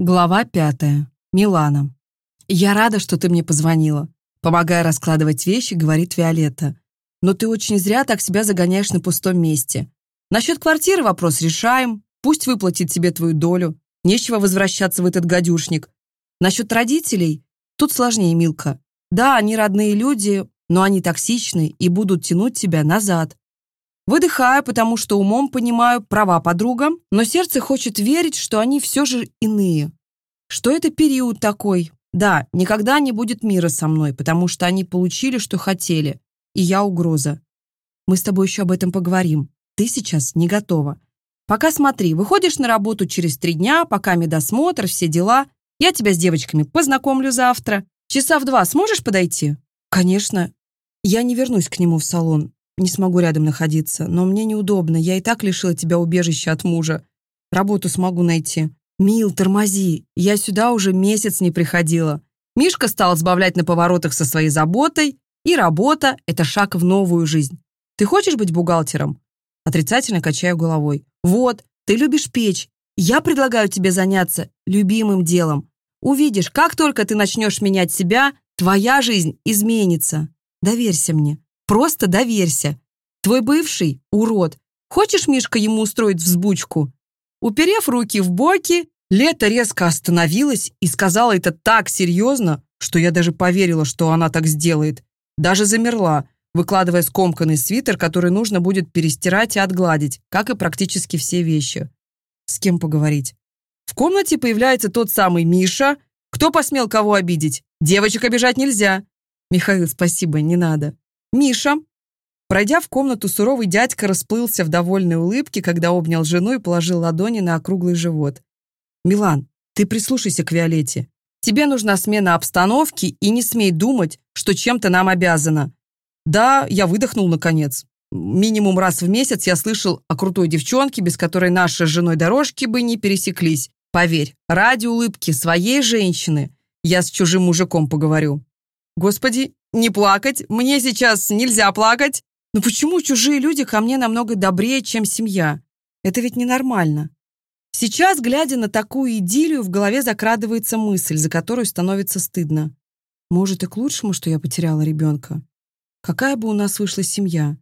Глава пятая. Милана. «Я рада, что ты мне позвонила», помогая раскладывать вещи, говорит Виолетта. «Но ты очень зря так себя загоняешь на пустом месте. Насчет квартиры вопрос решаем. Пусть выплатит тебе твою долю. Нечего возвращаться в этот гадюшник. Насчет родителей тут сложнее, Милка. Да, они родные люди, но они токсичны и будут тянуть тебя назад. Выдыхаю, потому что умом понимаю права подругам, но сердце хочет верить, что они все же иные. Что это период такой. Да, никогда не будет мира со мной, потому что они получили, что хотели, и я угроза. Мы с тобой еще об этом поговорим. Ты сейчас не готова. Пока смотри, выходишь на работу через три дня, пока медосмотр, все дела. Я тебя с девочками познакомлю завтра. Часа в два сможешь подойти? Конечно. Я не вернусь к нему в салон. Не смогу рядом находиться, но мне неудобно. Я и так лишила тебя убежища от мужа. Работу смогу найти. Мил, тормози. Я сюда уже месяц не приходила. Мишка стал сбавлять на поворотах со своей заботой, и работа — это шаг в новую жизнь. Ты хочешь быть бухгалтером? Отрицательно качаю головой. Вот, ты любишь печь. Я предлагаю тебе заняться любимым делом. Увидишь, как только ты начнешь менять себя, твоя жизнь изменится. Доверься мне. Просто доверься. Твой бывший — урод. Хочешь, Мишка, ему устроить взбучку?» Уперев руки в боки, Лето резко остановилась и сказала это так серьезно, что я даже поверила, что она так сделает. Даже замерла, выкладывая скомканный свитер, который нужно будет перестирать и отгладить, как и практически все вещи. С кем поговорить? В комнате появляется тот самый Миша. Кто посмел кого обидеть? Девочек обижать нельзя. Михаил, спасибо, не надо. «Миша!» Пройдя в комнату, суровый дядька расплылся в довольной улыбке, когда обнял жену и положил ладони на округлый живот. «Милан, ты прислушайся к Виолетте. Тебе нужна смена обстановки, и не смей думать, что чем-то нам обязана. Да, я выдохнул наконец. Минимум раз в месяц я слышал о крутой девчонке, без которой наши с женой дорожки бы не пересеклись. Поверь, ради улыбки своей женщины я с чужим мужиком поговорю. Господи, не плакать, мне сейчас нельзя плакать. Но почему чужие люди ко мне намного добрее, чем семья? Это ведь ненормально. Сейчас, глядя на такую идиллию, в голове закрадывается мысль, за которую становится стыдно. Может, и к лучшему, что я потеряла ребенка. Какая бы у нас вышла семья?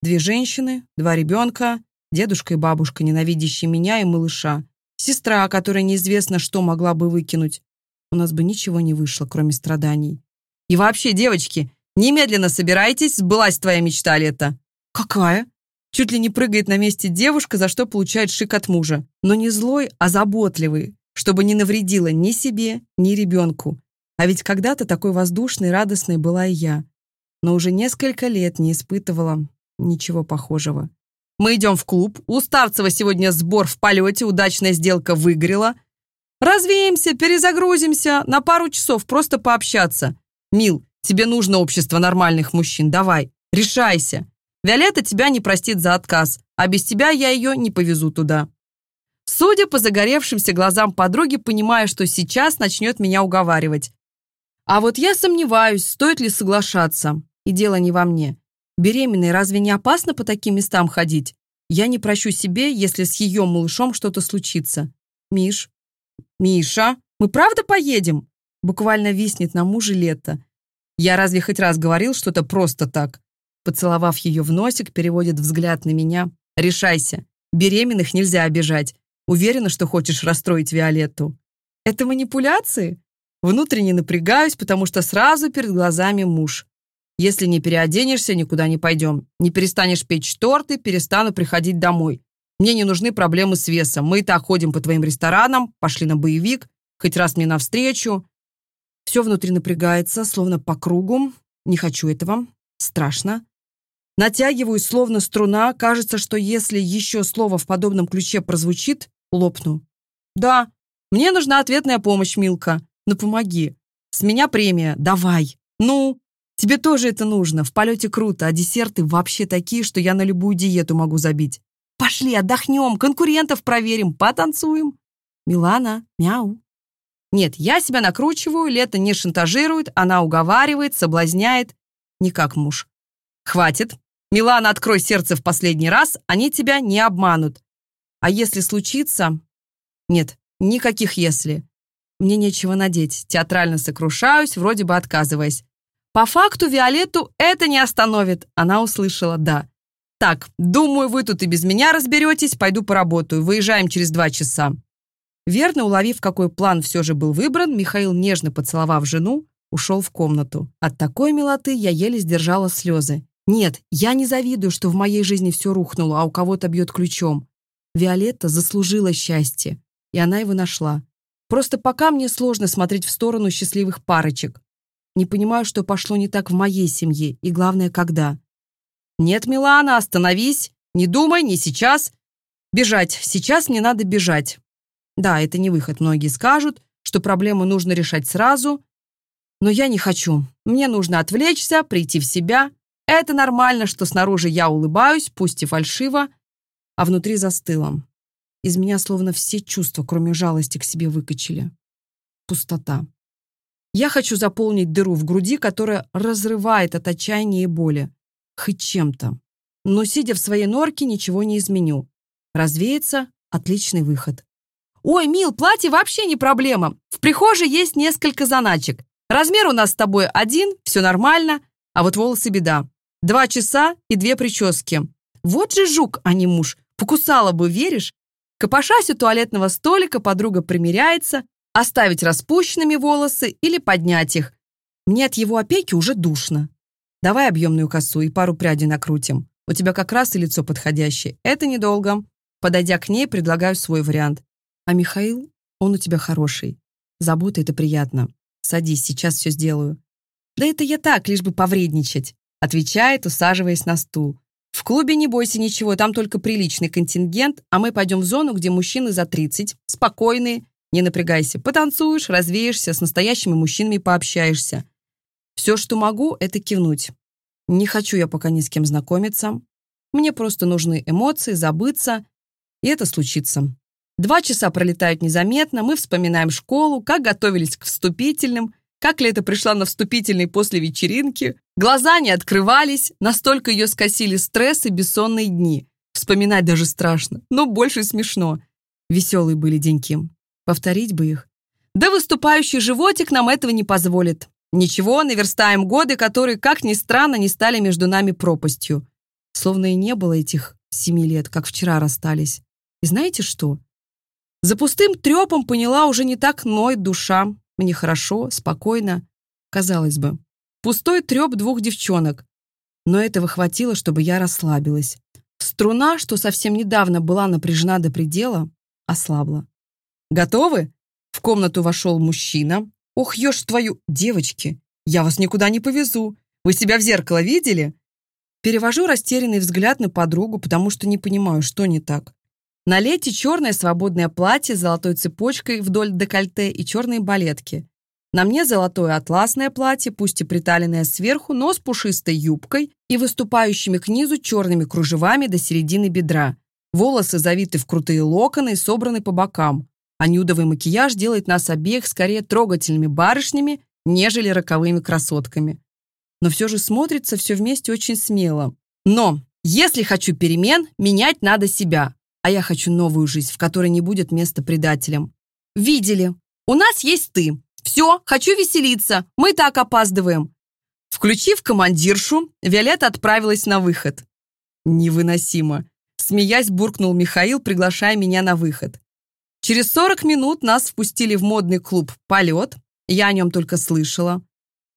Две женщины, два ребенка, дедушка и бабушка, ненавидящие меня и малыша, сестра, которая неизвестно, что могла бы выкинуть. У нас бы ничего не вышло, кроме страданий. И вообще, девочки, немедленно собирайтесь, сбылась твоя мечта, Лето». «Какая?» Чуть ли не прыгает на месте девушка, за что получает шик от мужа. Но не злой, а заботливый, чтобы не навредила ни себе, ни ребенку. А ведь когда-то такой воздушной, радостной была и я. Но уже несколько лет не испытывала ничего похожего. Мы идем в клуб. У Старцева сегодня сбор в полете, удачная сделка выгорела. Развеемся, перезагрузимся, на пару часов просто пообщаться. Мил, тебе нужно общество нормальных мужчин. Давай, решайся. Виолетта тебя не простит за отказ, а без тебя я ее не повезу туда. Судя по загоревшимся глазам подруги, понимая, что сейчас начнет меня уговаривать. А вот я сомневаюсь, стоит ли соглашаться. И дело не во мне. Беременной разве не опасно по таким местам ходить? Я не прощу себе, если с ее малышом что-то случится. Миш, Миша, мы правда поедем? Буквально виснет на муже лето. Я разве хоть раз говорил что-то просто так? Поцеловав ее в носик, переводит взгляд на меня. Решайся. Беременных нельзя обижать. Уверена, что хочешь расстроить Виолетту. Это манипуляции? Внутренне напрягаюсь, потому что сразу перед глазами муж. Если не переоденешься, никуда не пойдем. Не перестанешь печь торты, перестану приходить домой. Мне не нужны проблемы с весом. Мы и так ходим по твоим ресторанам, пошли на боевик, хоть раз мне навстречу. Все внутри напрягается, словно по кругу. Не хочу этого. Страшно. Натягиваюсь, словно струна. Кажется, что если еще слово в подобном ключе прозвучит, лопну. Да, мне нужна ответная помощь, Милка. Ну помоги. С меня премия. Давай. Ну, тебе тоже это нужно. В полете круто, а десерты вообще такие, что я на любую диету могу забить. Пошли, отдохнем, конкурентов проверим, потанцуем. Милана, мяу. Нет, я себя накручиваю, Лето не шантажирует, она уговаривает, соблазняет. Не как муж. Хватит. Милана, открой сердце в последний раз, они тебя не обманут. А если случится... Нет, никаких «если». мне нечего надеть. Театрально сокрушаюсь, вроде бы отказываясь. По факту Виолетту это не остановит. Она услышала «да». «Так, думаю, вы тут и без меня разберетесь, пойду поработаю. Выезжаем через два часа». Верно уловив, какой план все же был выбран, Михаил, нежно поцеловав жену, ушел в комнату. От такой милоты я еле сдержала слезы. Нет, я не завидую, что в моей жизни все рухнуло, а у кого-то бьет ключом. Виолетта заслужила счастье, и она его нашла. Просто пока мне сложно смотреть в сторону счастливых парочек. Не понимаю, что пошло не так в моей семье, и главное, когда. «Нет, Милана, остановись! Не думай, не сейчас! Бежать! Сейчас мне надо бежать!» Да, это не выход, многие скажут, что проблему нужно решать сразу, но я не хочу. Мне нужно отвлечься, прийти в себя. Это нормально, что снаружи я улыбаюсь, пусть и фальшиво, а внутри застыла. Из меня словно все чувства, кроме жалости, к себе выкачали. Пустота. Я хочу заполнить дыру в груди, которая разрывает от отчаяния и боли хоть чем-то. Но, сидя в своей норке, ничего не изменю. Развеется – отличный выход. «Ой, Мил, платье вообще не проблема. В прихожей есть несколько заначек. Размер у нас с тобой один, все нормально, а вот волосы беда. Два часа и две прически. Вот же жук, а не муж. Покусала бы, веришь? Копошась у туалетного столика, подруга примеряется, оставить распущенными волосы или поднять их. Мне от его опеки уже душно. Давай объемную косу и пару прядей накрутим. У тебя как раз и лицо подходящее. Это недолго. Подойдя к ней, предлагаю свой вариант. А Михаил, он у тебя хороший. Забота — это приятно. Садись, сейчас все сделаю. Да это я так, лишь бы повредничать. Отвечает, усаживаясь на стул. В клубе не бойся ничего, там только приличный контингент, а мы пойдем в зону, где мужчины за 30, спокойные, не напрягайся. Потанцуешь, развеешься, с настоящими мужчинами пообщаешься. Все, что могу, это кивнуть. Не хочу я пока ни с кем знакомиться. Мне просто нужны эмоции, забыться, и это случится. Два часа пролетают незаметно, мы вспоминаем школу, как готовились к вступительным, как Лето пришла на вступительный после вечеринки. Глаза не открывались, настолько ее скосили стресс и бессонные дни. Вспоминать даже страшно, но больше смешно. Веселые были деньки. Повторить бы их. Да выступающий животик нам этого не позволит. Ничего, наверстаем годы, которые, как ни странно, не стали между нами пропастью. Словно и не было этих семи лет, как вчера расстались. И знаете что? За пустым трепом поняла уже не так ноет душа. Мне хорошо, спокойно. Казалось бы, пустой треп двух девчонок. Но этого хватило, чтобы я расслабилась. Струна, что совсем недавно была напряжена до предела, ослабла. «Готовы?» В комнату вошел мужчина, «Ох, ешь твою... Девочки, я вас никуда не повезу. Вы себя в зеркало видели?» Перевожу растерянный взгляд на подругу, потому что не понимаю, что не так. На лете черное свободное платье с золотой цепочкой вдоль декольте и черные балетки. На мне золотое атласное платье, пусть и приталенное сверху, но с пушистой юбкой и выступающими к низу черными кружевами до середины бедра. Волосы завиты в крутые локоны и собраны по бокам а нюдовый макияж делает нас обеих скорее трогательными барышнями, нежели роковыми красотками. Но все же смотрится все вместе очень смело. Но если хочу перемен, менять надо себя. А я хочу новую жизнь, в которой не будет места предателям. Видели? У нас есть ты. Все, хочу веселиться. Мы так опаздываем. Включив командиршу, Виолетта отправилась на выход. Невыносимо. Смеясь, буркнул Михаил, приглашая меня на выход. Через 40 минут нас впустили в модный клуб «Полет». Я о нем только слышала.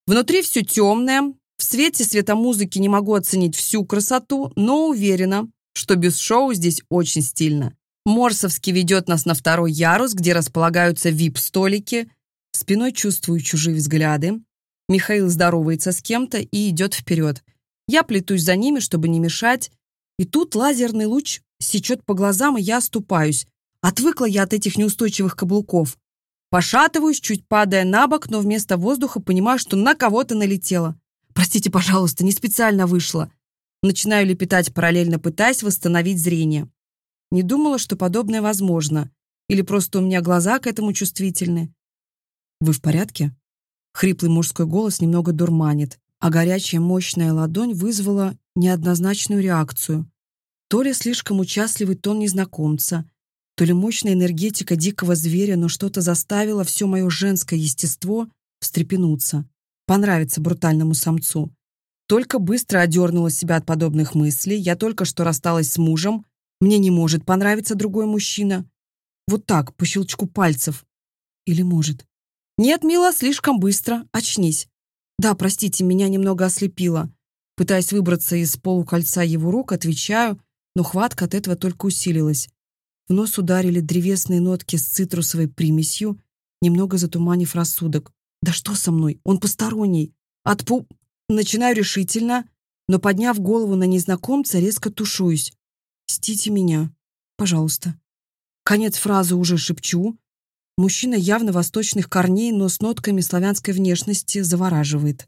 Внутри все темное. В свете светомузыки не могу оценить всю красоту, но уверена, что без шоу здесь очень стильно. Морсовский ведет нас на второй ярус, где располагаются вип-столики. Спиной чувствую чужие взгляды. Михаил здоровается с кем-то и идет вперед. Я плетусь за ними, чтобы не мешать. И тут лазерный луч сечет по глазам, и я оступаюсь. Отвыкла я от этих неустойчивых каблуков. Пошатываюсь, чуть падая на бок, но вместо воздуха понимаю, что на кого-то налетела. Простите, пожалуйста, не специально вышло. Начинаю лепетать, параллельно пытаясь восстановить зрение. Не думала, что подобное возможно. Или просто у меня глаза к этому чувствительны. «Вы в порядке?» Хриплый мужской голос немного дурманит, а горячая мощная ладонь вызвала неоднозначную реакцию. То ли слишком участливый тон незнакомца, То ли мощная энергетика дикого зверя, но что-то заставило все мое женское естество встрепенуться, понравиться брутальному самцу. Только быстро одернула себя от подобных мыслей. Я только что рассталась с мужем. Мне не может понравиться другой мужчина. Вот так, по щелчку пальцев. Или может. Нет, мила, слишком быстро. Очнись. Да, простите, меня немного ослепило. Пытаясь выбраться из полукольца его рук, отвечаю, но хватка от этого только усилилась. В нос ударили древесные нотки с цитрусовой примесью, немного затуманив рассудок. «Да что со мной? Он посторонний. Отпу...» Начинаю решительно, но, подняв голову на незнакомца, резко тушуюсь. «Стите меня. Пожалуйста». Конец фразы уже шепчу. Мужчина явно восточных корней, но с нотками славянской внешности завораживает.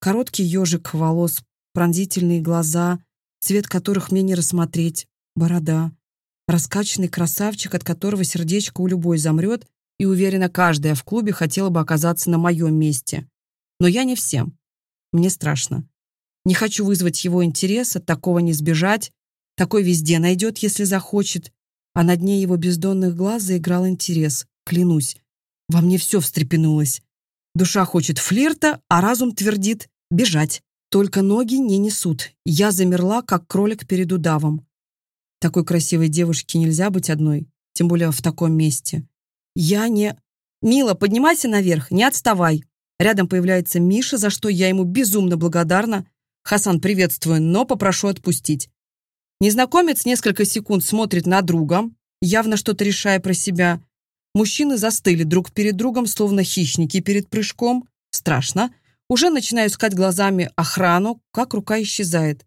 Короткий ежик волос, пронзительные глаза, цвет которых мне не рассмотреть, борода. Раскачанный красавчик, от которого сердечко у любой замрет, и уверена, каждая в клубе хотела бы оказаться на моем месте. Но я не всем. Мне страшно. Не хочу вызвать его интерес, от такого не сбежать. Такой везде найдет, если захочет. А на дне его бездонных глаз заиграл интерес. Клянусь. Во мне все встрепенулось. Душа хочет флирта, а разум твердит бежать. Только ноги не несут. Я замерла, как кролик перед удавом. Такой красивой девушке нельзя быть одной, тем более в таком месте. Я не... «Мила, поднимайся наверх, не отставай!» Рядом появляется Миша, за что я ему безумно благодарна. «Хасан, приветствую, но попрошу отпустить». Незнакомец несколько секунд смотрит на друга, явно что-то решая про себя. Мужчины застыли друг перед другом, словно хищники перед прыжком. Страшно. Уже начинаю искать глазами охрану, как рука исчезает.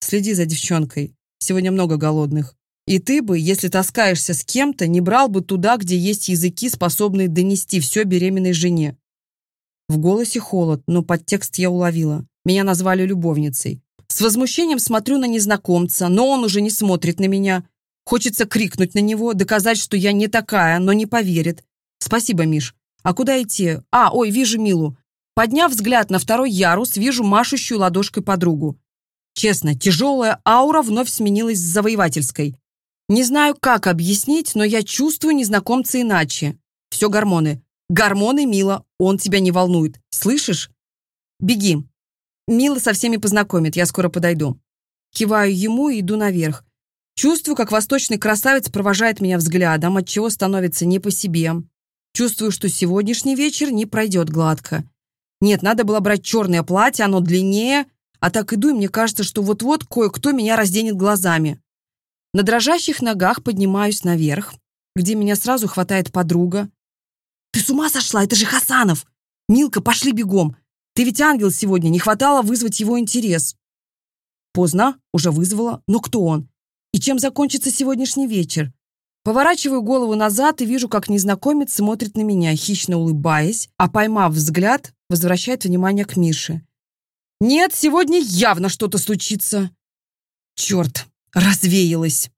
Следи за девчонкой. Сегодня много голодных. И ты бы, если таскаешься с кем-то, не брал бы туда, где есть языки, способные донести все беременной жене. В голосе холод, но подтекст я уловила. Меня назвали любовницей. С возмущением смотрю на незнакомца, но он уже не смотрит на меня. Хочется крикнуть на него, доказать, что я не такая, но не поверит. Спасибо, Миш. А куда идти? А, ой, вижу Милу. Подняв взгляд на второй ярус, вижу машущую ладошкой подругу. Честно, тяжелая аура вновь сменилась завоевательской. Не знаю, как объяснить, но я чувствую незнакомца иначе. Все гормоны. Гормоны, Мила, он тебя не волнует. Слышишь? Беги. Мила со всеми познакомит, я скоро подойду. Киваю ему и иду наверх. Чувствую, как восточный красавец провожает меня взглядом, от чего становится не по себе. Чувствую, что сегодняшний вечер не пройдет гладко. Нет, надо было брать черное платье, оно длиннее, а так иду, и мне кажется, что вот-вот кое-кто меня разденет глазами. На дрожащих ногах поднимаюсь наверх, где меня сразу хватает подруга. «Ты с ума сошла? Это же Хасанов! Милка, пошли бегом! Ты ведь ангел сегодня, не хватало вызвать его интерес!» Поздно, уже вызвала, но кто он? И чем закончится сегодняшний вечер? Поворачиваю голову назад и вижу, как незнакомец смотрит на меня, хищно улыбаясь, а поймав взгляд, возвращает внимание к Мише. «Нет, сегодня явно что-то случится!» «Черт, развеялась!»